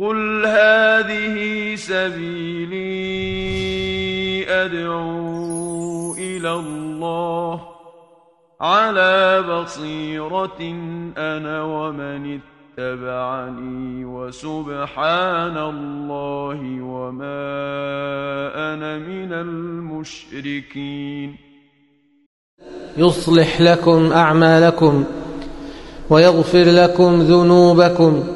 قل هذه سبيلي أدعو إلى الله على بصيرة أنا ومن اتبعني وسبحان الله وما أنا من المشركين يصلح لكم أعمالكم ويغفر لكم ذنوبكم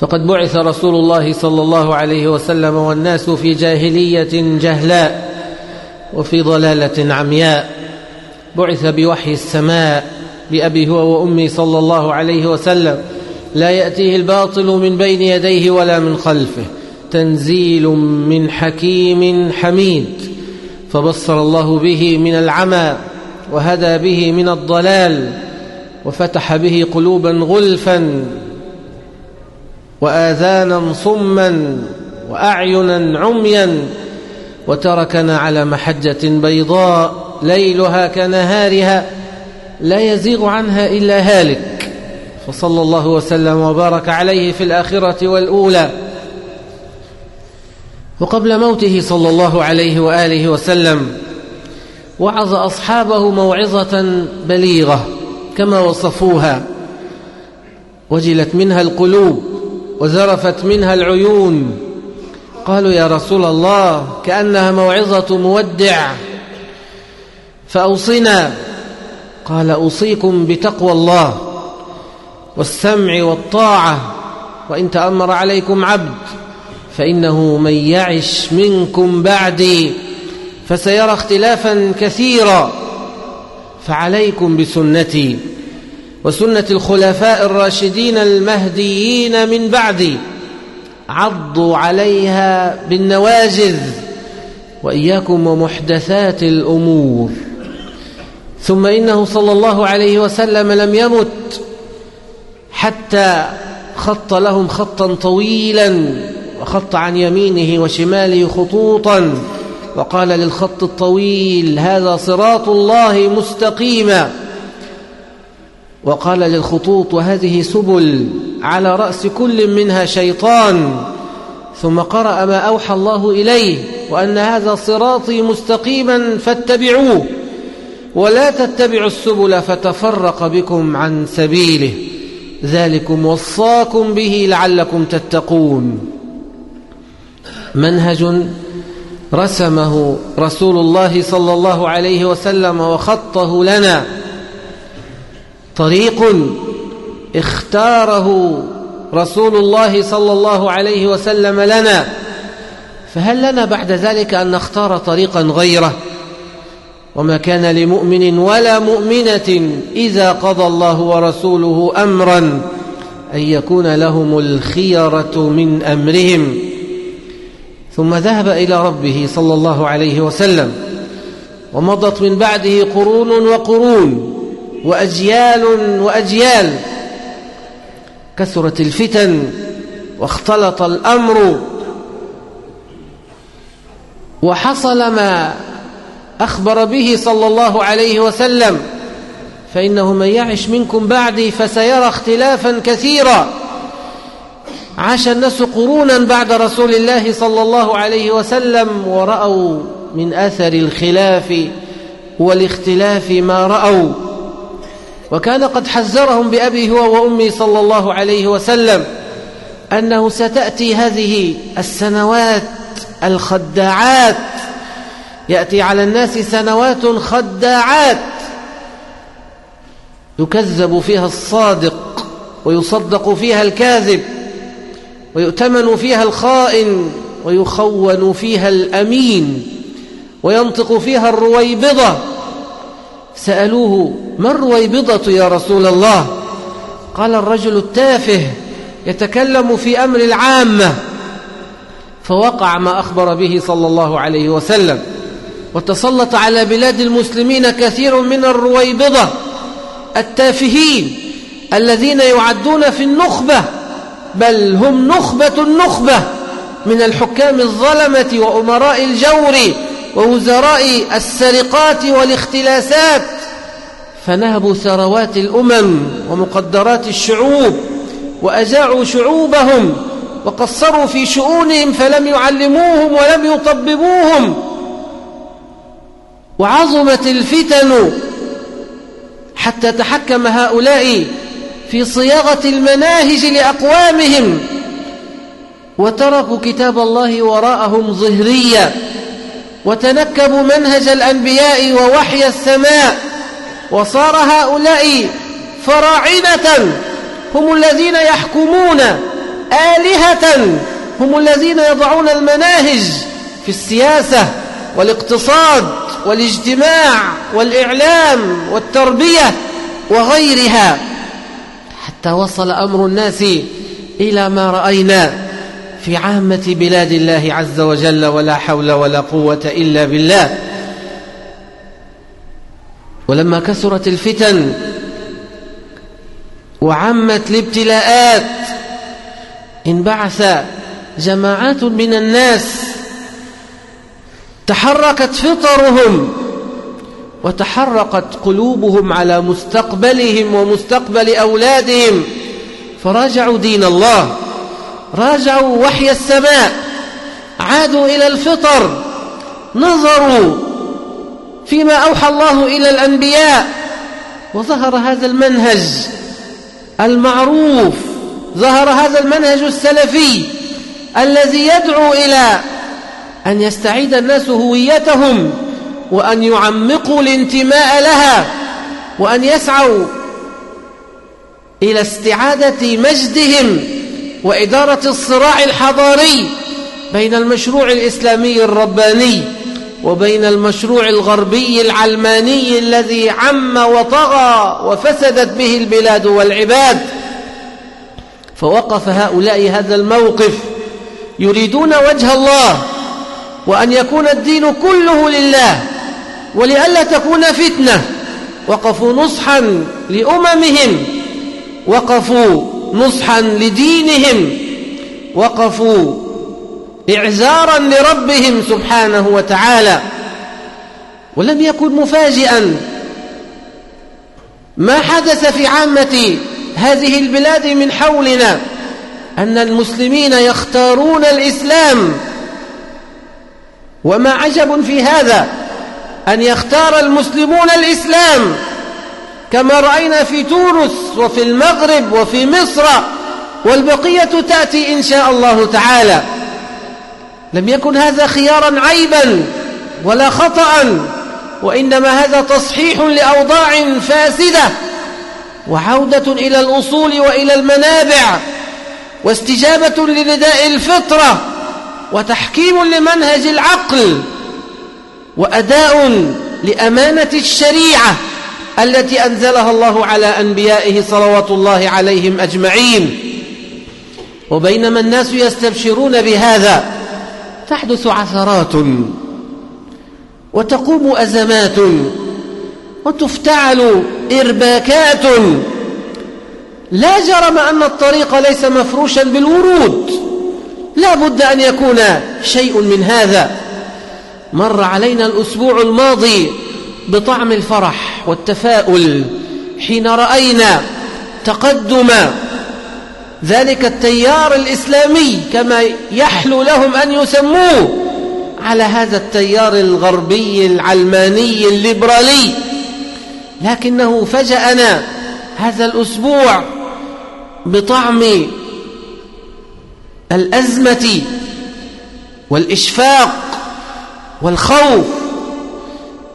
فقد بعث رسول الله صلى الله عليه وسلم والناس في جاهلية جهلاء وفي ضلالة عمياء. بعث بوحي السماء بأبي هو وأمي صلى الله عليه وسلم. لا يأتيه الباطل من بين يديه ولا من خلفه. تنزيل من حكيم حميد. فبصر الله به من العمى وهدى به من الضلال. وفتح به قلوبا غلفا. وآذانا صما وأعينا عميا وتركنا على محجة بيضاء ليلها كنهارها لا يزيغ عنها إلا هالك. فصلى الله وسلم وبارك عليه في الآخرة والأولى. وقبل موته صلى الله عليه وآله وسلم وعظ أصحابه موعظة بليغة كما وصفوها. وجلت منها القلوب وزرفت منها العيون. قالوا يا رسول الله كأنها موعظة مودع. فأوصنا قال أوصيكم بتقوى الله والسمع والطاعة وإن تأمر عليكم عبد فإنه من يعش منكم بعدي فسيرى اختلافا كثيرا. فعليكم بسنتي. وسنة الخلفاء الراشدين المهديين من بعدي عضوا عليها بالنواجذ وإياكم ومحدثات الأمور. ثم إنه صلى الله عليه وسلم لم يمت حتى خط لهم خطا طويلا وخط عن يمينه وشماله خطوطا وقال للخط الطويل هذا صراط الله مستقيما. وقال للخطوط وهذه سبل على رأس كل منها شيطان. ثم قرأ ما أوحى الله إليه وأن هذا صراطي مستقيما فاتبعوه ولا تتبعوا السبل فتفرق بكم عن سبيله. ذلكم وصاكم به لعلكم تتقون. منهج رسمه رسول الله صلى الله عليه وسلم وخطه لنا. طريق اختاره رسول الله صلى الله عليه وسلم لنا. فهل لنا بعد ذلك أن نختار طريقا غيره؟ وما كان لمؤمن ولا مؤمنة إذا قضى الله ورسوله أمرا أن يكون لهم الخيرة من أمرهم. ثم ذهب إلى ربه صلى الله عليه وسلم ومضت من بعده قرون وقرون. وأجيال وأجيال. كثرت الفتن واختلط الأمر. وحصل ما أخبر به صلى الله عليه وسلم. فإنه من يعش منكم بعدي فسيرى اختلافا كثيرا. عاش الناس قرونا بعد رسول الله صلى الله عليه وسلم ورأوا من أثر الخلاف والاختلاف ما رأوا. وكان قد حذرهم بأبي هو وأمي صلى الله عليه وسلم أنه ستأتي هذه السنوات الخداعات. يأتي على الناس سنوات خداعات. يكذب فيها الصادق ويصدق فيها الكاذب ويؤتمن فيها الخائن ويخون فيها الأمين وينطق فيها الرويبضة. سألوه ما الرويبضة يا رسول الله؟ قال الرجل التافه يتكلم في أمر العامة. فوقع ما أخبر به صلى الله عليه وسلم وتسلط على بلاد المسلمين كثير من الرويبضة التافهين الذين يعدون في النخبة بل هم نخبة النخبة من الحكام الظلمة وأمراء الجور ووزراء السرقات والاختلاسات فنهبوا ثروات الأمم ومقدرات الشعوب وأجاعوا شعوبهم وقصروا في شؤونهم فلم يعلموهم ولم يطببوهم. وعظمت الفتن حتى تحكم هؤلاء في صياغة المناهج لأقوامهم وتركوا كتاب الله وراءهم ظهريا وتنكبوا منهج الأنبياء ووحي السماء وصار هؤلاء فراعنة هم الذين يحكمون آلهة هم الذين يضعون المناهج في السياسة والاقتصاد والاجتماع والإعلام والتربية وغيرها. حتى وصل أمر الناس إلى ما رأينا. في عامة بلاد الله عز وجل ولا حول ولا قوة إلا بالله. ولما كثرت الفتن وعمت الابتلاءات انبعث جماعات من الناس تحركت فطرهم وتحرقت قلوبهم على مستقبلهم ومستقبل أولادهم فراجعوا دين الله. راجعوا وحي السماء عادوا إلى الفطر نظروا فيما أوحى الله إلى الأنبياء وظهر هذا المنهج المعروف ظهر هذا المنهج السلفي الذي يدعو إلى أن يستعيد الناس هويتهم وأن يعمقوا الانتماء لها وأن يسعوا إلى استعادة مجدهم وإدارة الصراع الحضاري بين المشروع الإسلامي الرباني وبين المشروع الغربي العلماني الذي عم وطغى وفسدت به البلاد والعباد. فوقف هؤلاء هذا الموقف. يريدون وجه الله وأن يكون الدين كله لله ولئلا تكون فتنة. وقفوا نصحا لأممهم. وقفوا نصحا لدينهم وقفوا إعزارا لربهم سبحانه وتعالى ولم يكن مفاجئا. ما حدث في عامة هذه البلاد من حولنا أن المسلمين يختارون الإسلام. وما عجب في هذا أن يختار المسلمون الإسلام. كما رأينا في تونس وفي المغرب وفي مصر والبقية تأتي إن شاء الله تعالى. لم يكن هذا خيارا عيبا ولا خطأ وإنما هذا تصحيح لأوضاع فاسدة وعودة إلى الأصول وإلى المنابع واستجابة لنداء الفطرة وتحكيم لمنهج العقل وأداء لأمانة الشريعة. التي أنزلها الله على أنبيائه صلوات الله عليهم أجمعين. وبينما الناس يستبشرون بهذا تحدث عثرات وتقوم أزمات وتفتعل إرباكات. لا جرم أن الطريق ليس مفروشا بالورود. لا بد أن يكون شيء من هذا. مر علينا الأسبوع الماضي بطعم الفرح. والتفاؤل حين رأينا تقدم ذلك التيار الإسلامي كما يحلو لهم أن يسموه على هذا التيار الغربي العلماني الليبرالي. لكنه فجأنا هذا الأسبوع بطعم الأزمة والإشفاق والخوف.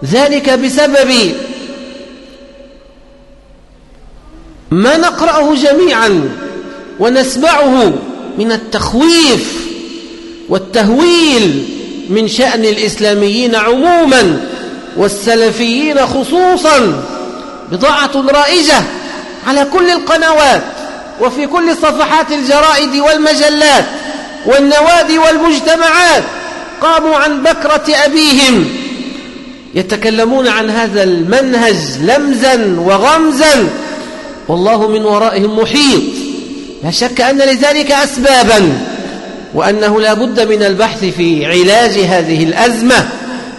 ذلك بسبب ما نقرأه جميعا ونسمعه من التخويف والتهويل من شأن الإسلاميين عموما والسلفيين خصوصا بضاعة رائجة على كل القنوات وفي كل صفحات الجرائد والمجلات والنوادي والمجتمعات. قاموا عن بكرة أبيهم يتكلمون عن هذا المنهج لمزا وغمزا والله من ورائهم محيط. لا شك أن لذلك أسبابا وأنه لا بد من البحث في علاج هذه الأزمة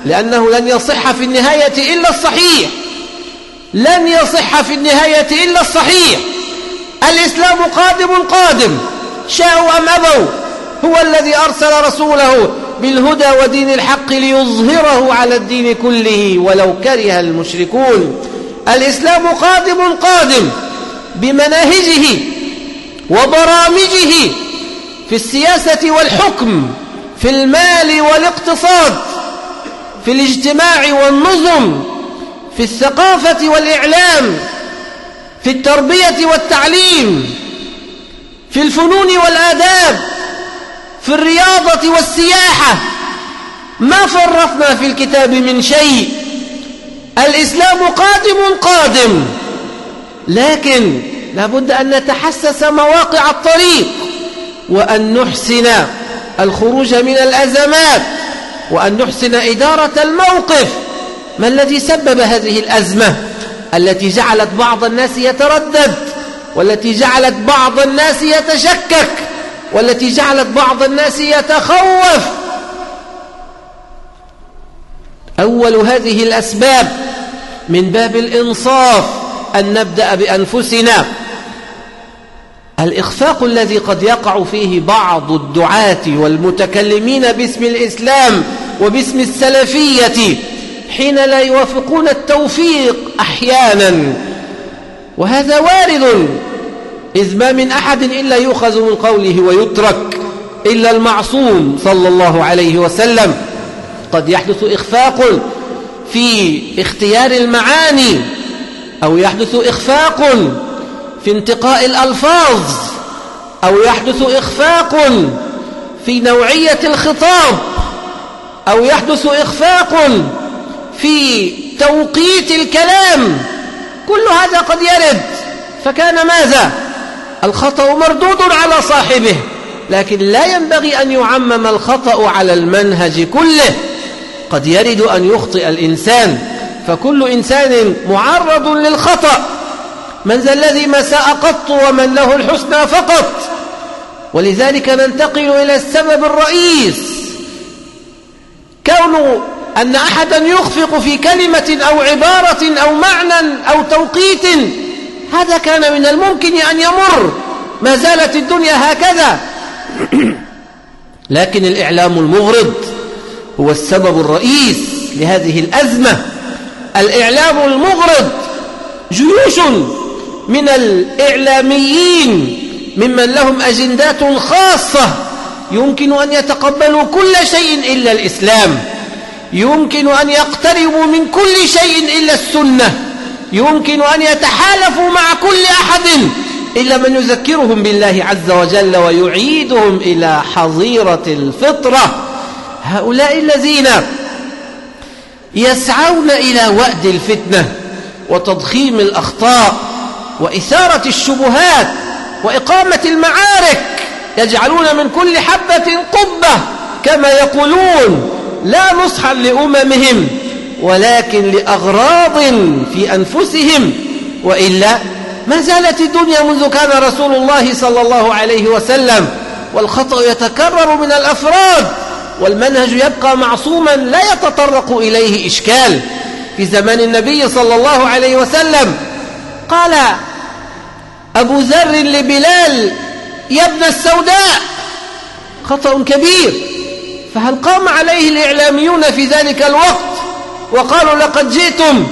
لأنه لن يصح في النهاية إلا الصحيح. لن يصح في النهاية إلا الصحيح. الإسلام قادم قادم شاءوا أم أبوا. هو الذي أرسل رسوله بالهدى ودين الحق ليظهره على الدين كله ولو كره المشركون. الإسلام قادم قادم. بمناهجه وبرامجه في السياسة والحكم في المال والاقتصاد في الاجتماع والنظم في الثقافة والإعلام في التربية والتعليم في الفنون والآداب في الرياضة والسياحة. ما فرطنا في الكتاب من شيء. الإسلام قادم قادم. لكن لابد أن نتحسس مواقع الطريق وأن نحسن الخروج من الأزمات وأن نحسن إدارة الموقف. ما الذي سبب هذه الأزمة؟ التي جعلت بعض الناس يتردد والتي جعلت بعض الناس يتشكك والتي جعلت بعض الناس يتخوف. أول هذه الأسباب من باب الإنصاف. أن نبدأ بأنفسنا. الإخفاق الذي قد يقع فيه بعض الدعاة والمتكلمين باسم الإسلام وباسم السلفية حين لا يوافقون التوفيق أحيانا. وهذا وارد. إذ ما من أحد إلا يؤخذ من قوله ويترك إلا المعصوم صلى الله عليه وسلم. قد يحدث إخفاق في اختيار المعاني أو يحدث إخفاق في انتقاء الألفاظ أو يحدث إخفاق في نوعية الخطاب أو يحدث إخفاق في توقيت الكلام. كل هذا قد يرد. فكان ماذا؟ الخطأ مردود على صاحبه لكن لا ينبغي أن يعمم الخطأ على المنهج كله. قد يرد أن يخطئ الإنسان. فكل إنسان معرض للخطأ. من ذا الذي ما ساء قط ومن له الحسنى فقط. ولذلك ننتقل إلى السبب الرئيس. كون أن أحدا يخفق في كلمة أو عبارة أو معنى أو توقيت هذا كان من الممكن أن يمر. ما زالت الدنيا هكذا. لكن الإعلام المغرض هو السبب الرئيس لهذه الأزمة. الإعلام المغرض جيوش من الإعلاميين ممن لهم أجندات خاصة يمكن أن يتقبلوا كل شيء إلا الإسلام يمكن أن يقتربوا من كل شيء إلا السنة يمكن أن يتحالفوا مع كل أحد إلا من يذكرهم بالله عز وجل ويعيدهم إلى حظيرة الفطرة. هؤلاء الذين يسعون إلى وأد الفتنة وتضخيم الأخطاء وإثارة الشبهات وإقامة المعارك يجعلون من كل حبة قبة كما يقولون لا نصحا لأممهم ولكن لأغراض في أنفسهم وإلا ما زالت الدنيا منذ كان رسول الله صلى الله عليه وسلم والخطأ يتكرر من الأفراد والمنهج يبقى معصوما لا يتطرق إليه إشكال. في زمان النبي صلى الله عليه وسلم قال أبو ذر لبلال يا ابن السوداء خطأ كبير. فهل قام عليه الإعلاميون في ذلك الوقت وقالوا لقد جئتم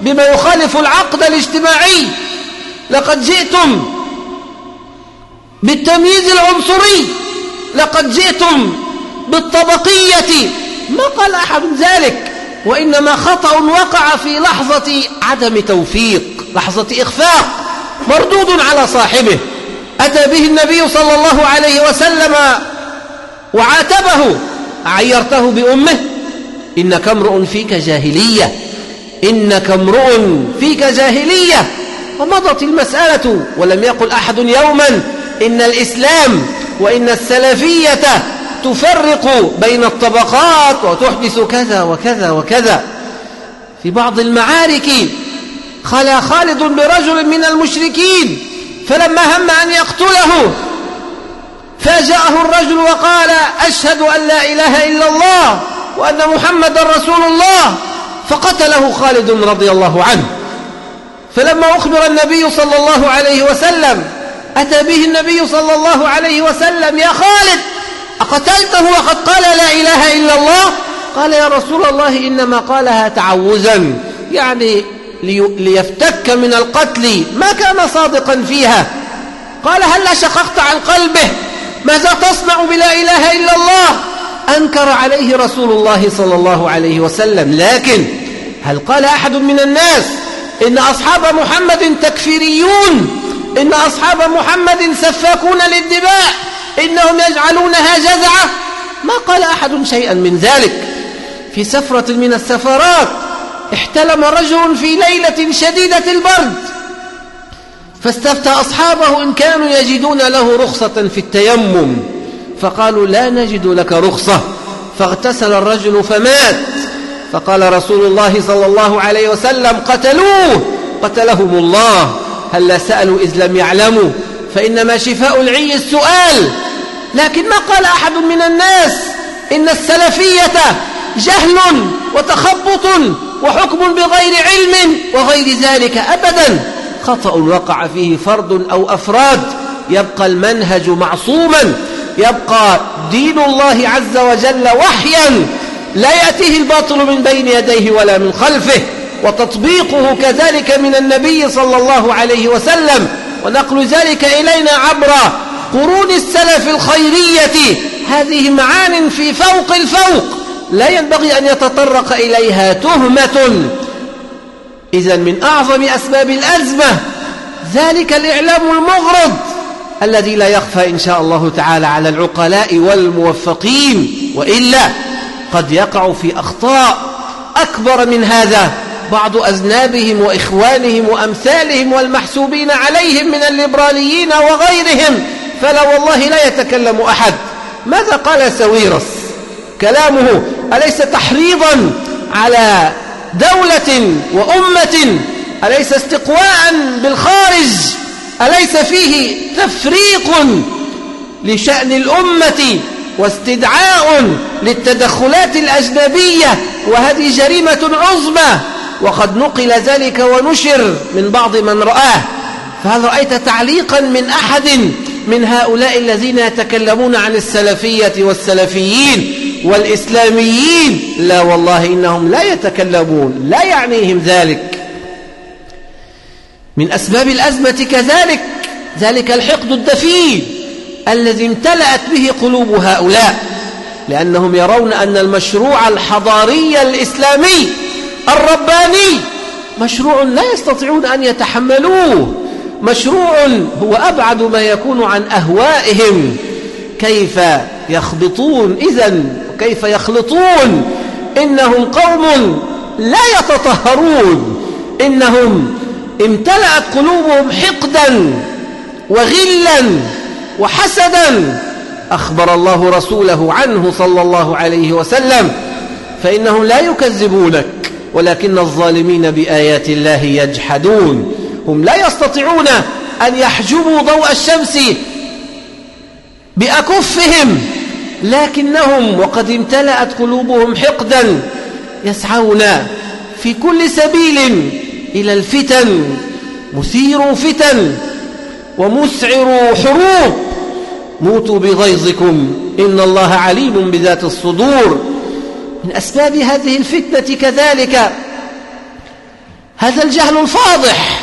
بما يخالف العقد الاجتماعي؟ لقد جئتم بالتمييز العنصري. لقد جئتم بالطبقية. ما قال أحد ذلك وإنما خطأ وقع في لحظة عدم توفيق لحظة إخفاق مردود على صاحبه. أتى به النبي صلى الله عليه وسلم وعاتبه عيرته بأمه إنك امرؤ فيك جاهلية إنك امرؤ فيك جاهلية. ومضت المسألة ولم يقل أحد يوما إن الإسلام وإن السلفية تفرق بين الطبقات وتحدث كذا وكذا وكذا. في بعض المعارك خلا خالد برجل من المشركين فلما هم أن يقتله فاجأه الرجل وقال أشهد أن لا إله إلا الله وأن محمد رسول الله. فقتله خالد رضي الله عنه. فلما أخبر النبي صلى الله عليه وسلم أتى به النبي صلى الله عليه وسلم يا خالد؟ أقتلته وقد قال لا إله إلا الله؟ قال يا رسول الله إنما قالها تعوزا يعني ليفتك من القتل. ما كان صادقا فيها. قال هل شققت عن قلبه؟ ماذا تصنع بلا إله إلا الله؟ أنكر عليه رسول الله صلى الله عليه وسلم. لكن هل قال أحد من الناس إن أصحاب محمد تكفيريون؟ إن أصحاب محمد سفاكون للدماء؟ إنهم يجعلونها جزعة ما قال أحد شيئا من ذلك. في سفرة من السفرات احتلم رجل في ليلة شديدة البرد. فاستفتى أصحابه إن كانوا يجدون له رخصة في التيمم. فقالوا لا نجد لك رخصة. فاغتسل الرجل فمات. فقال رسول الله صلى الله عليه وسلم قتلوه. قتلهم الله. هل سألوا إذ لم يعلموا. فإنما شفاء العي السؤال. لكن ما قال أحد من الناس إن السلفية جهل وتخبط وحكم بغير علم وغير ذلك أبدا. خطأ وقع فيه فرد أو أفراد. يبقى المنهج معصوما. يبقى دين الله عز وجل وحيا. لا يأتيه الباطل من بين يديه ولا من خلفه. وتطبيقه كذلك من النبي صلى الله عليه وسلم. ونقل ذلك إلينا عبر قرون السلف الخيرية. هذه معان في فوق الفوق. لا ينبغي أن يتطرق إليها تهمة. إذا من أعظم أسباب الأزمة ذلك الإعلام المغرض الذي لا يخفى إن شاء الله تعالى على العقلاء والموفقين. وإلا قد يقع في أخطاء أكبر من هذا. بعض أذنابهم وإخوانهم وأمثالهم والمحسوبين عليهم من الليبراليين وغيرهم. فلا والله لا يتكلم أحد. ماذا قال سويرس كلامه أليس تحريضا على دولة وأمة؟ أليس استقواء بالخارج؟ أليس فيه تفريق لشأن الأمة واستدعاء للتدخلات الأجنبية؟ وهذه جريمة عظمى. وقد نقل ذلك ونشر من بعض من رآه. فهل رأيت تعليقا من أحد من هؤلاء الذين يتكلمون عن السلفية والسلفيين والإسلاميين؟ لا والله إنهم لا يتكلمون لا يعنيهم ذلك. من أسباب الأزمة كذلك ذلك الحقد الدفين الذي امتلأت به قلوب هؤلاء لأنهم يرون أن المشروع الحضاري الإسلامي الرباني. مشروع لا يستطيعون أن يتحملوه. مشروع هو أبعد ما يكون عن أهوائهم. كيف يخبطون؟ إذا وكيف يخلطون؟ إنهم قوم لا يتطهرون. إنهم امتلأت قلوبهم حقدا وغلا وحسدا. أخبر الله رسوله عنه صلى الله عليه وسلم. فإنهم لا يكذبونك. ولكن الظالمين بآيات الله يجحدون. هم لا يستطيعون أن يحجبوا ضوء الشمس بأكفهم لكنهم وقد امتلأت قلوبهم حقدا يسعون في كل سبيل إلى الفتن مثير فتن ومسعر حروب. موتوا بغيظكم إن الله عليم بذات الصدور. من أسباب هذه الفتنة كذلك. هذا الجهل الفاضح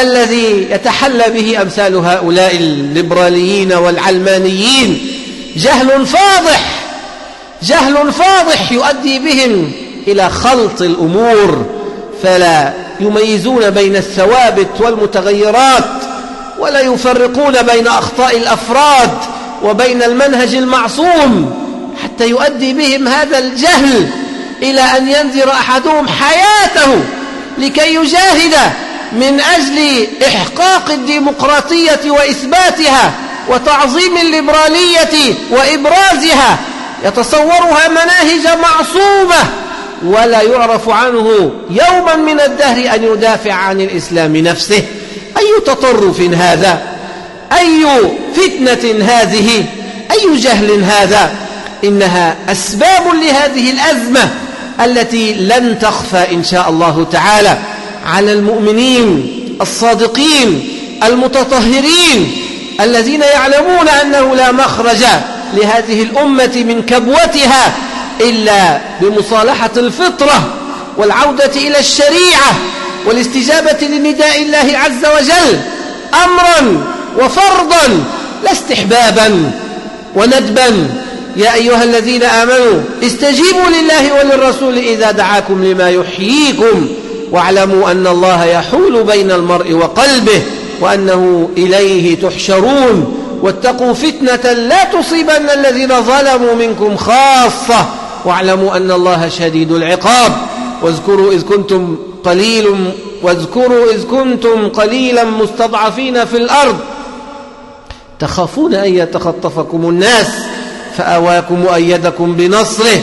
الذي يتحلى به أمثال هؤلاء الليبراليين والعلمانيين. جهل فاضح جهل فاضح يؤدي بهم إلى خلط الأمور فلا يميزون بين الثوابت والمتغيرات ولا يفرقون بين أخطاء الأفراد وبين المنهج المعصوم. حتى يؤدي بهم هذا الجهل إلى أن ينذر أحدهم حياته لكي يجاهد من أجل إحقاق الديمقراطية وإثباتها وتعظيم الليبرالية وإبرازها. يتصورها مناهج معصومة ولا يعرف عنه يوما من الدهر أن يدافع عن الإسلام نفسه. أي تطرف هذا؟ أي فتنة هذه؟ أي جهل هذا؟ إنها أسباب لهذه الأزمة التي لن تخفى إن شاء الله تعالى على المؤمنين الصادقين المتطهرين الذين يعلمون أنه لا مخرج لهذه الأمة من كبوتها إلا بمصالحة الفطرة والعودة إلى الشريعة والاستجابة لنداء الله عز وجل أمرا وفرضا لا استحبابا وندبا يا أيها الذين آمنوا استجيبوا لله وللرسول إذا دعاكم لما يحييكم. واعلموا أن الله يحول بين المرء وقلبه وأنه إليه تحشرون. واتقوا فتنة لا تصيبن الذين ظلموا منكم خاصة. واعلموا أن الله شديد العقاب. واذكروا إذ كنتم قليل واذكروا إذ كنتم قليلا مستضعفين في الأرض. تخافون أن يتخطفكم الناس. فأواكم وأيدكم بنصره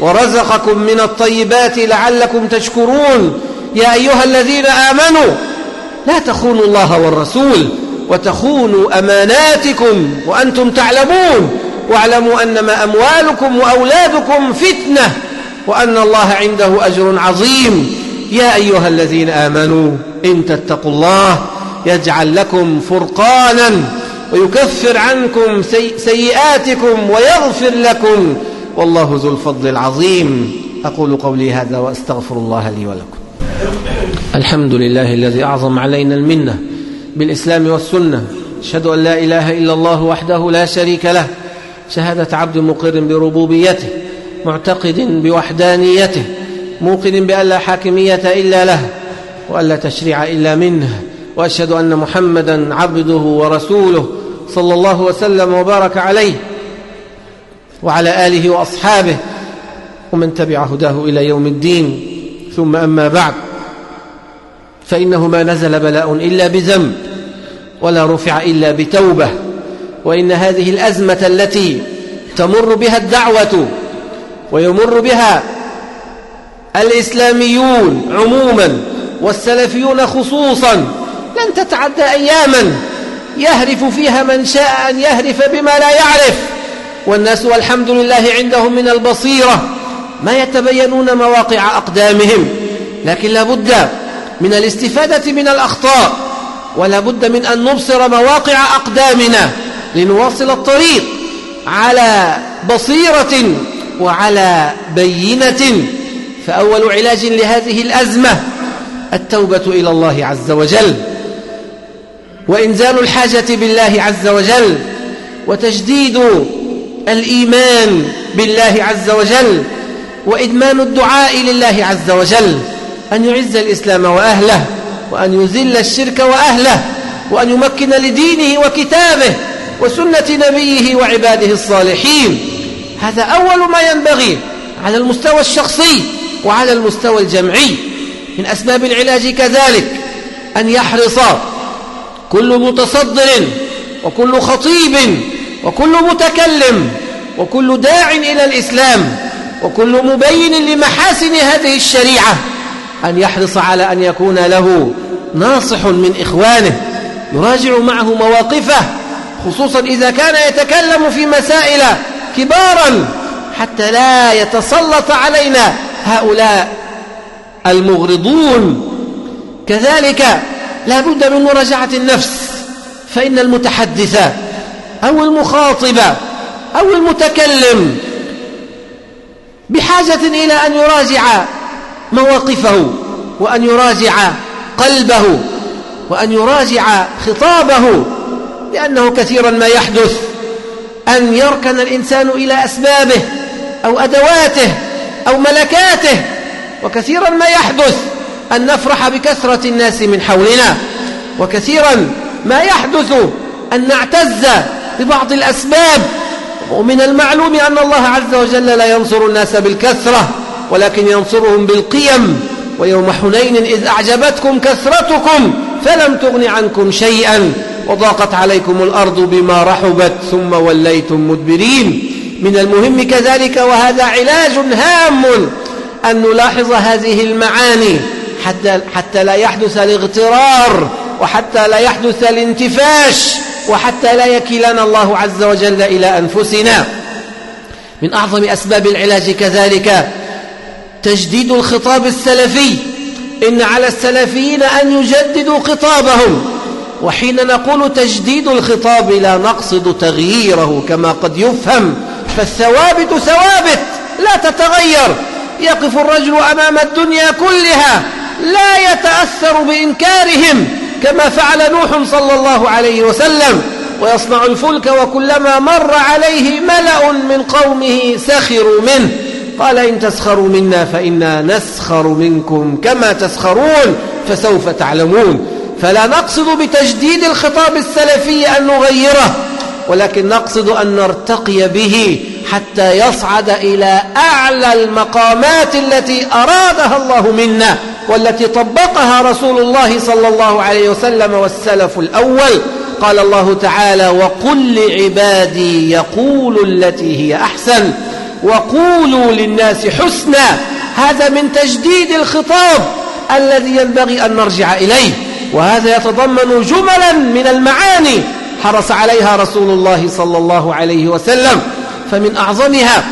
ورزقكم من الطيبات لعلكم تشكرون. يا أيها الذين آمنوا لا تخونوا الله والرسول وتخونوا أماناتكم وأنتم تعلمون. واعلموا أنما أموالكم وأولادكم فتنة وأن الله عنده أجر عظيم. يا أيها الذين آمنوا إن تتقوا الله يجعل لكم فرقانا ويكفر عنكم سي سيئاتكم ويغفر لكم والله ذو الفضل العظيم. أقول قولي هذا وأستغفر الله لي ولكم. الحمد لله الذي أعظم علينا المنة بالإسلام والسنة. أشهد أن لا إله إلا الله وحده لا شريك له. شهادة عبد مقر بربوبيته معتقد بوحدانيته موقن بأن لا حاكمية إلا له وأن لا تشريع إلا منه وأشهد أن محمدا عبده ورسوله. صلى الله وسلم وبارك عليه وعلى آله وأصحابه ومن تبع هداه إلى يوم الدين. ثم أما بعد فإنه ما نزل بلاء إلا بذنب ولا رفع إلا بتوبة وإن هذه الأزمة التي تمر بها الدعوة ويمر بها الإسلاميون عموما والسلفيون خصوصا لن تتعدى أياما يهرف فيها من شاء أن يهرف بما لا يعرف. والناس والحمد لله عندهم من البصيرة ما يتبينون مواقع أقدامهم. لكن لا بد من الاستفادة من الأخطاء ولا بد من أن نبصر مواقع أقدامنا لنواصل الطريق على بصيرة وعلى بينة. فأول علاج لهذه الأزمة التوبة إلى الله عز وجل. وإنزال الحاجة بالله عز وجل وتجديد الإيمان بالله عز وجل وإدمان الدعاء لله عز وجل أن يعز الإسلام وأهله وأن يذل الشرك وأهله وأن يمكن لدينه وكتابه وسنة نبيه وعباده الصالحين. هذا أول ما ينبغي على المستوى الشخصي وعلى المستوى الجمعي. من أسباب العلاج كذلك أن يحرص كل متصدر وكل خطيب وكل متكلم وكل داع إلى الإسلام وكل مبين لمحاسن هذه الشريعة أن يحرص على أن يكون له ناصح من إخوانه يراجع معه مواقفه خصوصا إذا كان يتكلم في مسائل كبارا حتى لا يتسلط علينا هؤلاء المغرضون. كذلك لا بد من مراجعة النفس فإن المتحدث أو المخاطب أو المتكلم بحاجة إلى أن يراجع مواقفه وأن يراجع قلبه وأن يراجع خطابه لأنه كثيرا ما يحدث أن يركن الإنسان إلى أسبابه أو أدواته أو ملكاته وكثيرا ما يحدث أن نفرح بكثرة الناس من حولنا. وكثيرا ما يحدث أن نعتز ببعض الأسباب. ومن المعلوم أن الله عز وجل لا ينصر الناس بالكثرة ولكن ينصرهم بالقيم. ويوم حنين إذ أعجبتكم كثرتكم فلم تغن عنكم شيئا. وضاقت عليكم الأرض بما رحبت ثم وليتم مدبرين. من المهم كذلك وهذا علاج هام أن نلاحظ هذه المعاني. حتى, حتى لا يحدث الاغترار وحتى لا يحدث الانتفاش وحتى لا يكلنا الله عز وجل إلى أنفسنا. من أعظم أسباب العلاج كذلك تجديد الخطاب السلفي. إن على السلفيين أن يجددوا خطابهم. وحين نقول تجديد الخطاب لا نقصد تغييره كما قد يفهم فالثوابت ثوابت لا تتغير. يقف الرجل أمام الدنيا كلها. لا يتأثر بإنكارهم كما فعل نوح صلى الله عليه وسلم ويصنع الفلك وكلما مر عليه ملأ من قومه سخروا منه. قال إن تسخروا منا فإنا نسخر منكم كما تسخرون فسوف تعلمون. فلا نقصد بتجديد الخطاب السلفي أن نغيره. ولكن نقصد أن نرتقي به حتى يصعد إلى أعلى المقامات التي أرادها الله منا والتي طبقها رسول الله صلى الله عليه وسلم والسلف الأول. قال الله تعالى وقل لعبادي يقول التي هي أحسن. وقولوا للناس حسنا. هذا من تجديد الخطاب الذي ينبغي أن نرجع إليه. وهذا يتضمن جملا من المعاني حرص عليها رسول الله صلى الله عليه وسلم. فمن أعظمها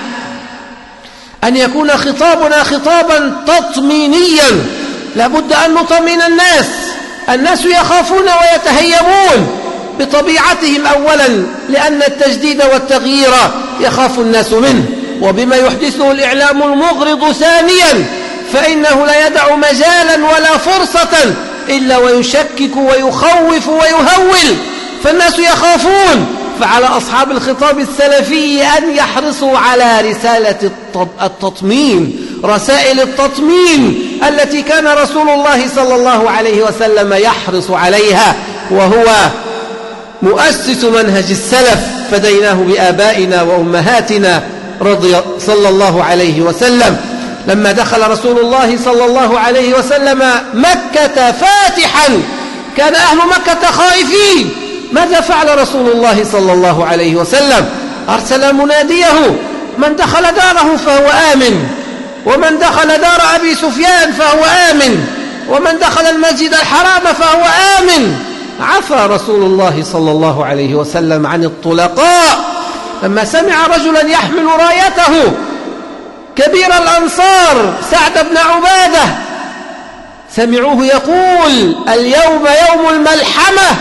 أن يكون خطابنا خطابا تطمينيا. لابد أن نطمئن الناس. الناس يخافون ويتهيبون بطبيعتهم أولا لأن التجديد والتغيير يخاف الناس منه. وبما يحدثه الإعلام المغرض ثانيا فإنه لا يدع مجالا ولا فرصة إلا ويشكك ويخوف ويهول. فالناس يخافون فعلى أصحاب الخطاب السلفي أن يحرصوا على رسالة التطمين رسائل التطمين التي كان رسول الله صلى الله عليه وسلم يحرص عليها وهو مؤسس منهج السلف فديناه بآبائنا وأمهاتنا رضي صلى الله عليه وسلم. لما دخل رسول الله صلى الله عليه وسلم مكة فاتحا كان أهل مكة خائفين. ماذا فعل رسول الله صلى الله عليه وسلم؟ أرسل مناديه من دخل داره فهو آمن ومن دخل دار أبي سفيان فهو آمن ومن دخل المسجد الحرام فهو آمن. عفى رسول الله صلى الله عليه وسلم عن الطلقاء. لما سمع رجلا يحمل رايته كبير الأنصار سعد بن عبادة سمعوه يقول اليوم يوم الملحمة.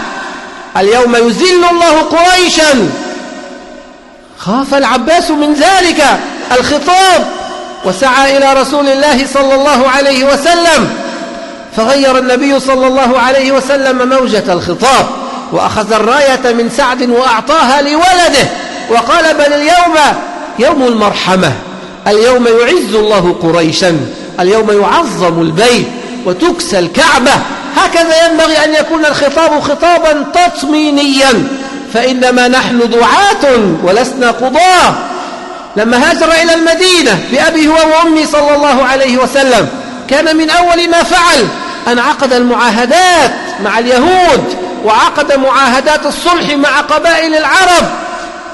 اليوم يذل الله قريشا. خاف العباس من ذلك. الخطاب. وسعى إلى رسول الله صلى الله عليه وسلم. فغير النبي صلى الله عليه وسلم موجة الخطاب. وأخذ الراية من سعد وأعطاها لولده. وقال بل اليوم يوم المرحمة. اليوم يعز الله قريشا. اليوم يعظم البيت. وتكسى الكعبة. هكذا ينبغي أن يكون الخطاب خطابا تطمينيا. فإنما نحن دعاة ولسنا قضاة. لما هاجر إلى المدينة بأبي هو وأمي صلى الله عليه وسلم كان من أول ما فعل أن عقد المعاهدات مع اليهود وعقد معاهدات الصلح مع قبائل العرب.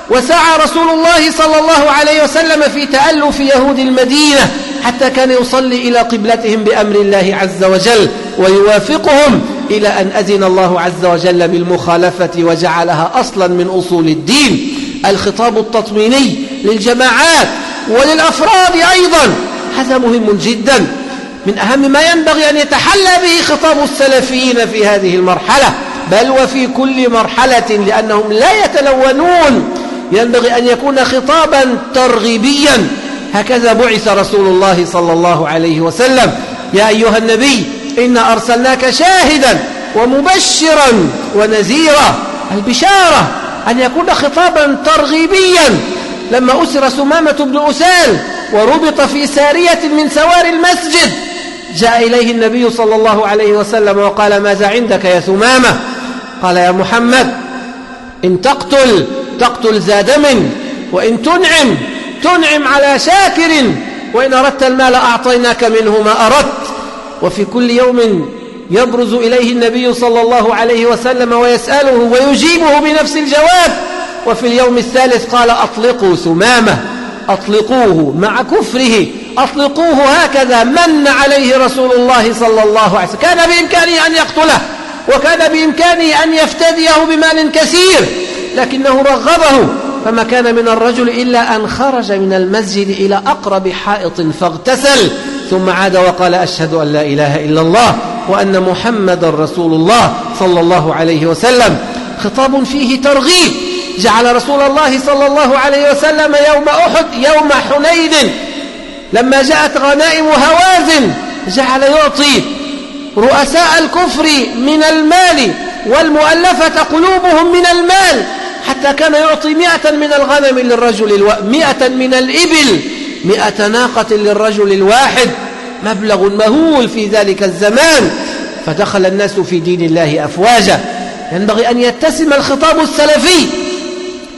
وسعى رسول الله صلى الله عليه وسلم في تألف يهود المدينة. حتى كان يصلي إلى قبلتهم بأمر الله عز وجل ويوافقهم إلى أن أذن الله عز وجل بالمخالفة وجعلها أصلا من أصول الدين. الخطاب التطميني للجماعات وللأفراد أيضا. هذا مهم جدا. من أهم ما ينبغي أن يتحلى به خطاب السلفيين في هذه المرحلة بل وفي كل مرحلة لأنهم لا يتلونون. ينبغي أن يكون خطابا ترغيبيا. هكذا بعث رسول الله صلى الله عليه وسلم. يا أيها النبي إنا أرسلناك شاهدا ومبشرا ونذيرا البشارة أن يكون خطابا ترغيبيا. لما أسر سمامة بن أسال وربط في سارية من سوار المسجد جاء إليه النبي صلى الله عليه وسلم وقال ماذا عندك يا ثمامة قال يا محمد إن تقتل تقتل ذا دم وإن تنعم تنعم على شاكر وإن أردت المال أعطيناك منه ما أردت. وفي كل يوم يبرز إليه النبي صلى الله عليه وسلم ويسأله ويجيبه بنفس الجواب. وفي اليوم الثالث قال أطلقوا ثمامه أطلقوه مع كفره أطلقوه هكذا. من عليه رسول الله صلى الله عليه وسلم؟ كان بإمكانه أن يقتله وكان بإمكانه أن يفتديه بمال كثير لكنه رغبه فما كان من الرجل إلا أن خرج من المسجد إلى أقرب حائط فاغتسل ثم عاد وقال أشهد أن لا إله إلا الله وأن محمد رسول الله صلى الله عليه وسلم. خطاب فيه ترغيب. جعل رسول الله صلى الله عليه وسلم يوم أحد يوم حنين. لما جاءت غنائم هوازن جعل يعطي رؤساء الكفر من المال والمؤلفة قلوبهم من المال. حتى كان يعطي مئة من الغنم للرجل ألو... مئة من الإبل مئة ناقة للرجل الواحد مبلغ مهول في ذلك الزمان. فدخل الناس في دين الله أفواجا. ينبغي أن يتسم الخطاب السلفي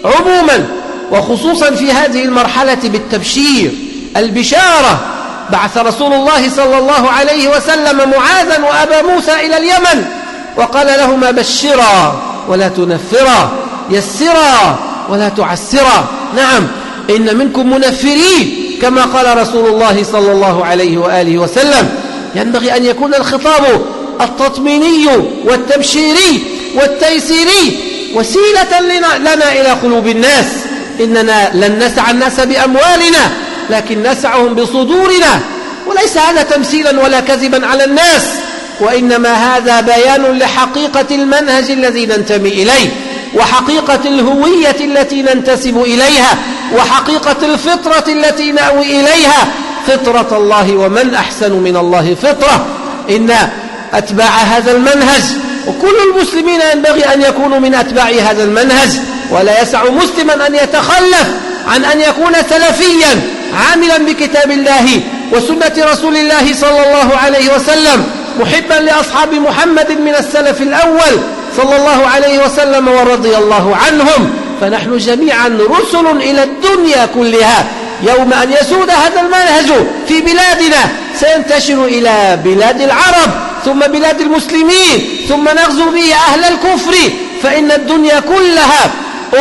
عموما وخصوصا في هذه المرحلة بالتبشير البشارة. بعث رسول الله صلى الله عليه وسلم معاذا وأبا موسى إلى اليمن وقال لهما بشرا ولا تنفرا. يسرا ولا تعسرا. نعم إن منكم منفرين كما قال رسول الله صلى الله عليه وآله وسلم. ينبغي أن يكون الخطاب التطميني والتبشيري والتيسيري وسيلة لنا, لنا إلى قلوب الناس. إننا لن نسع الناس بأموالنا لكن نسعهم بصدورنا. وليس هذا تمثيلا ولا كذبا على الناس وإنما هذا بيان لحقيقة المنهج الذي ننتمي إليه. وحقيقة الهوية التي ننتسب إليها وحقيقة الفطرة التي نأوي إليها. فطرة الله ومن أحسن من الله فطرة. إن أتباع هذا المنهج وكل المسلمين ينبغي أن يكونوا من أتباع هذا المنهج. ولا يسع مسلما أن يتخلف عن أن يكون سلفيا عاملا بكتاب الله وسنة رسول الله صلى الله عليه وسلم. محبا لأصحاب محمد من السلف الأول. صلى الله عليه وسلم ورضي الله عنهم. فنحن جميعا رسل إلى الدنيا كلها. يوم أن يسود هذا المنهج في بلادنا سينتشر إلى بلاد العرب ثم بلاد المسلمين ثم نغزو به أهل الكفر. فإن الدنيا كلها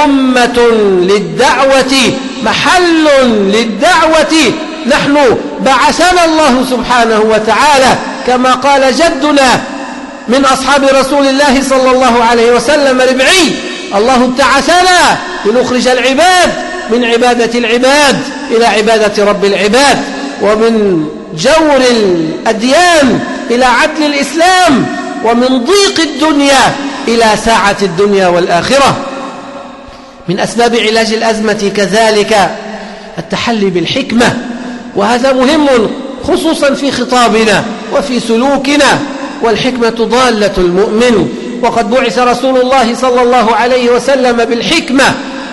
أمة للدعوة محل للدعوة. نحن بعثنا الله سبحانه وتعالى كما قال جدنا من أصحاب رسول الله صلى الله عليه وسلم ربعي. الله ابتعثنا لنخرج العباد من عبادة العباد إلى عبادة رب العباد ومن جور الأديان إلى عدل الإسلام ومن ضيق الدنيا إلى ساعة الدنيا والآخرة. من أسباب علاج الأزمة كذلك التحلي بالحكمة وهذا مهم خصوصا في خطابنا وفي سلوكنا. والحكمة ضالة المؤمن. وقد بعث رسول الله صلى الله عليه وسلم بالحكمة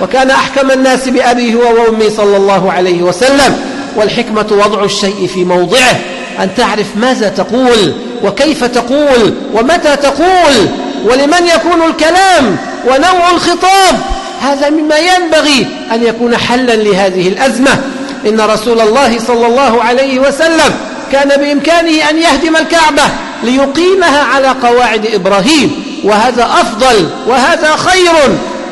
وكان أحكم الناس بأبيه وأمي صلى الله عليه وسلم. والحكمة وضع الشيء في موضعه أن تعرف ماذا تقول وكيف تقول ومتى تقول ولمن يكون الكلام ونوع الخطاب. هذا مما ينبغي أن يكون حلا لهذه الأزمة. إن رسول الله صلى الله عليه وسلم كان بإمكانه أن يهدم الكعبة ليقيمها على قواعد إبراهيم وهذا أفضل وهذا خير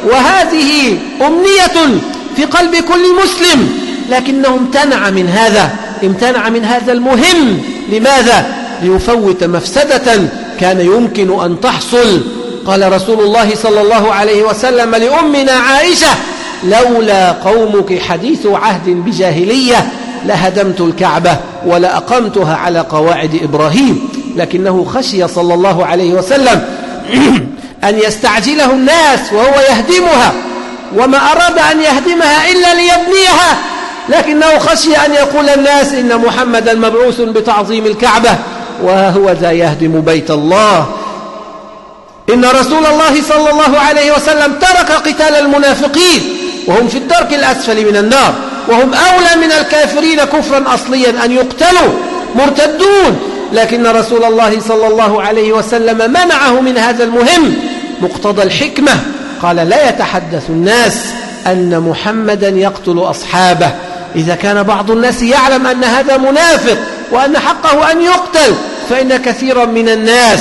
وهذه أمنية في قلب كل مسلم. لكنه امتنع من هذا امتنع من هذا المهم. لماذا؟ ليفوت مفسدة كان يمكن أن تحصل. قال رسول الله صلى الله عليه وسلم لأمنا عائشة لولا قومك حديث عهد بجاهلية لهدمت الكعبة ولأقمتها على قواعد إبراهيم. لكنه خشي صلى الله عليه وسلم أن يستعجله الناس وهو يهدمها وما أراد أن يهدمها إلا ليبنيها لكنه خشي أن يقول الناس إن محمدا مبعوث بتعظيم الكعبة وهو ذا يهدم بيت الله. إن رسول الله صلى الله عليه وسلم ترك قتال المنافقين وهم في الدرك الأسفل من النار وهم أولى من الكافرين كفرا أصليا أن يقتلوا مرتدون. لكن رسول الله صلى الله عليه وسلم منعه من هذا المهم مقتضى الحكمة. قال لا يتحدث الناس أن محمدا يقتل أصحابه. إذا كان بعض الناس يعلم أن هذا منافق وأن حقه أن يقتل فإن كثيرا من الناس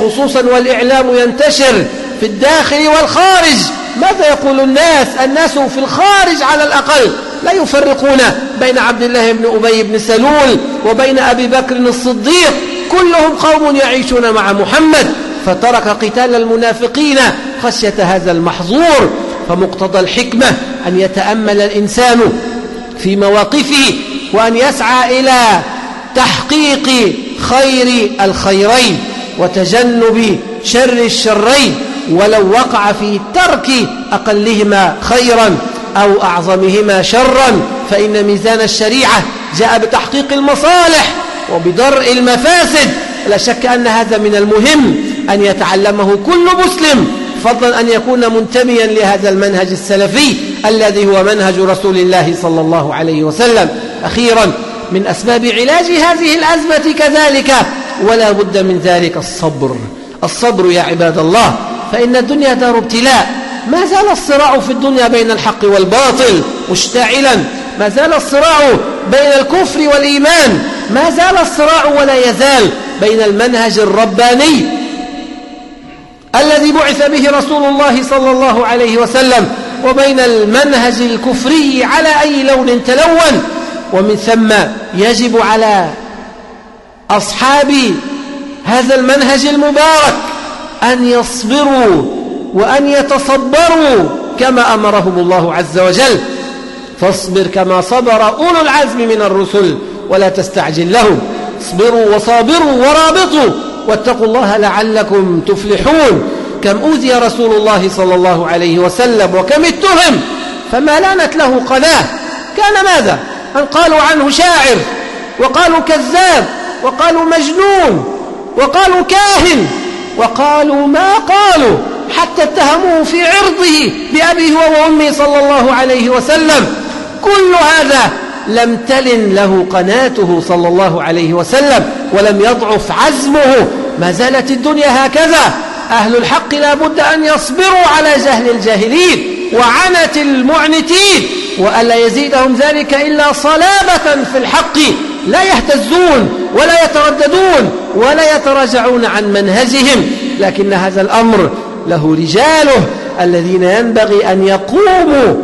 خصوصا والإعلام ينتشر في الداخل والخارج ماذا يقول الناس؟ الناس في الخارج على الأقل لا يفرقون بين عبد الله بن أبي بن سلول وبين أبي بكر الصديق. كلهم قوم يعيشون مع محمد فترك قتال المنافقين خشية هذا المحظور. فمقتضى الحكمة أن يتأمل الإنسان في مواقفه وأن يسعى إلى تحقيق خير الخيرين وتجنب شر الشرين ولو وقع في ترك أقلهما خيرا. أو أعظمهما شرا فإن ميزان الشريعة جاء بتحقيق المصالح وبدرء المفاسد. لا شك أن هذا من المهم أن يتعلمه كل مسلم فضلا أن يكون منتميا لهذا المنهج السلفي الذي هو منهج رسول الله صلى الله عليه وسلم. أخيرا من أسباب علاج هذه الأزمة كذلك ولا بد من ذلك الصبر. الصبر يا عباد الله فإن الدنيا دار ابتلاء ما زال الصراع في الدنيا بين الحق والباطل مشتعلا. ما زال الصراع بين الكفر والإيمان. ما زال الصراع ولا يزال بين المنهج الرباني الذي بعث به رسول الله صلى الله عليه وسلم وبين المنهج الكفري على أي لون تلون. ومن ثم يجب على أصحاب هذا المنهج المبارك أن يصبروا وأن يتصبروا كما أمرهم الله عز وجل. فاصبر كما صبر أولو العزم من الرسل ولا تستعجل لهم. اصبروا وصابروا ورابطوا واتقوا الله لعلكم تفلحون. كم أوذي رسول الله صلى الله عليه وسلم وكم اتهم فما لانت له قناه كان ماذا؟ أن قالوا عنه شاعر وقالوا كذاب وقالوا مجنون وقالوا كاهن وقالوا ما قالوا؟ حتى اتهموه في عرضه بأبيه وأمه صلى الله عليه وسلم. كل هذا لم تلن له قناته صلى الله عليه وسلم ولم يضعف عزمه. ما زالت الدنيا هكذا. أهل الحق لا بد أن يصبروا على جهل الجاهلين وعنت المعنتين وألا يزيدهم ذلك إلا صلابة في الحق. لا يهتزون ولا يترددون ولا يتراجعون عن منهجهم. لكن هذا الأمر له رجاله الذين ينبغي أن يقوموا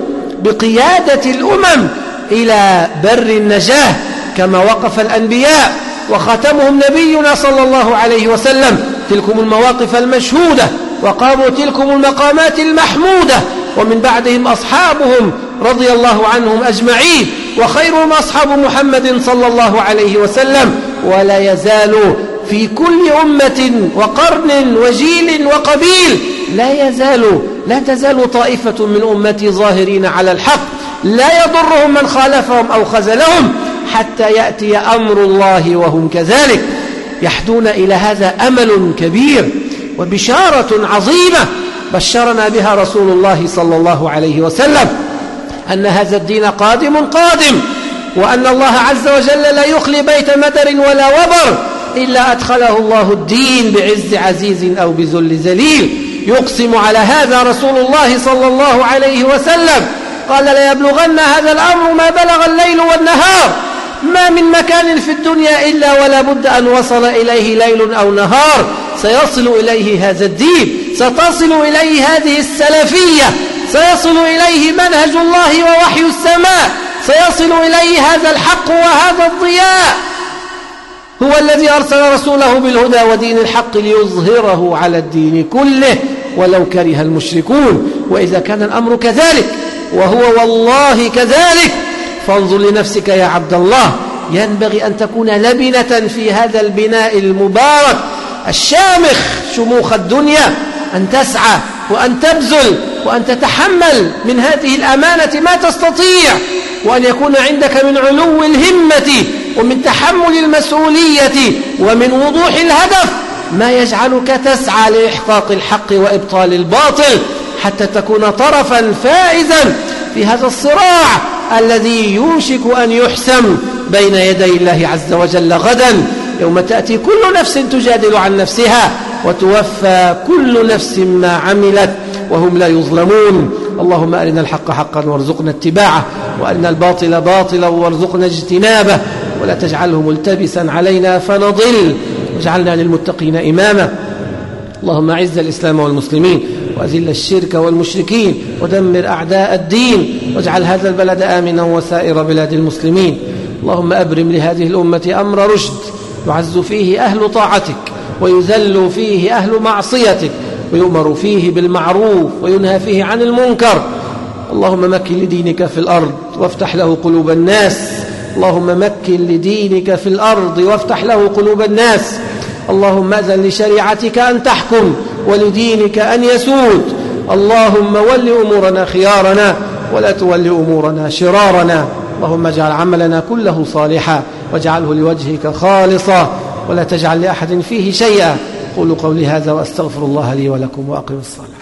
بقيادة الأمم إلى بر النجاة كما وقف الأنبياء وختمهم نبينا صلى الله عليه وسلم تلكم المواقف المشهودة وقاموا تلكم المقامات المحمودة ومن بعدهم أصحابهم رضي الله عنهم أجمعين وخيرهم أصحاب محمد صلى الله عليه وسلم ولا يزال في كل أمة وقرن وجيل وقبيل لا يزال لا تزال طائفة من أمتي ظاهرين على الحق. لا يضرهم من خالفهم أو خزلهم حتى يأتي أمر الله وهم كذلك. يحدون إلى هذا أمل كبير وبشارة عظيمة بشرنا بها رسول الله صلى الله عليه وسلم أن هذا الدين قادم قادم وأن الله عز وجل لا يخلي بيت مدر ولا وبر إلا أدخله الله الدين بعز عزيز أو بذل ذليل. يقسم على هذا رسول الله صلى الله عليه وسلم. قال ليبلغن هذا الأمر ما بلغ الليل والنهار. ما من مكان في الدنيا إلا ولا بد أن وصل إليه ليل أو نهار. سيصل إليه هذا الدين. ستصل إليه هذه السلفية. سيصل إليه منهج الله ووحي السماء. سيصل إليه هذا الحق وهذا الضياء. هو الذي أرسل رسوله بالهدى ودين الحق ليظهره على الدين كله ولو كره المشركون. وإذا كان الأمر كذلك وهو والله كذلك فانظر لنفسك يا عبد الله. ينبغي أن تكون لبنة في هذا البناء المبارك الشامخ شموخ الدنيا أن تسعى وأن تبذل وأن تتحمل من هذه الأمانة ما تستطيع وأن يكون عندك من علو الهمة ومن تحمل المسؤولية ومن وضوح الهدف ما يجعلك تسعى لإحقاق الحق وإبطال الباطل حتى تكون طرفا فائزا في هذا الصراع الذي يوشك أن يحسم بين يدي الله عز وجل غدا. يوم تأتي كل نفس تجادل عن نفسها وتوفى كل نفس ما عملت وهم لا يظلمون. اللهم أرنا الحق حقا وارزقنا اتباعه وأرنا الباطل باطلا وارزقنا اجتنابه. ولا تجعله ملتبسا علينا فنضل. واجعلنا للمتقين إماما. اللهم أعز الإسلام والمسلمين وأذل الشرك والمشركين ودمر أعداء الدين واجعل هذا البلد آمنا وسائر بلاد المسلمين. اللهم أبرم لهذه الأمة أمر رشد يعز فيه أهل طاعتك ويذل فيه أهل معصيتك ويؤمر فيه بالمعروف وينهى فيه عن المنكر. اللهم مكن لدينك في الأرض وافتح له قلوب الناس. اللهم مكن لدينك في الأرض وافتح له قلوب الناس. اللهم أذن لشريعتك أن تحكم ولدينك أن يسود. اللهم ول أمورنا خيارنا ولا تول أمورنا شرارنا. اللهم اجعل عملنا كله صالحا واجعله لوجهك خالصا ولا تجعل لأحد فيه شيئا. قولوا قولي هذا وأستغفر الله لي ولكم وأقم الصلاة.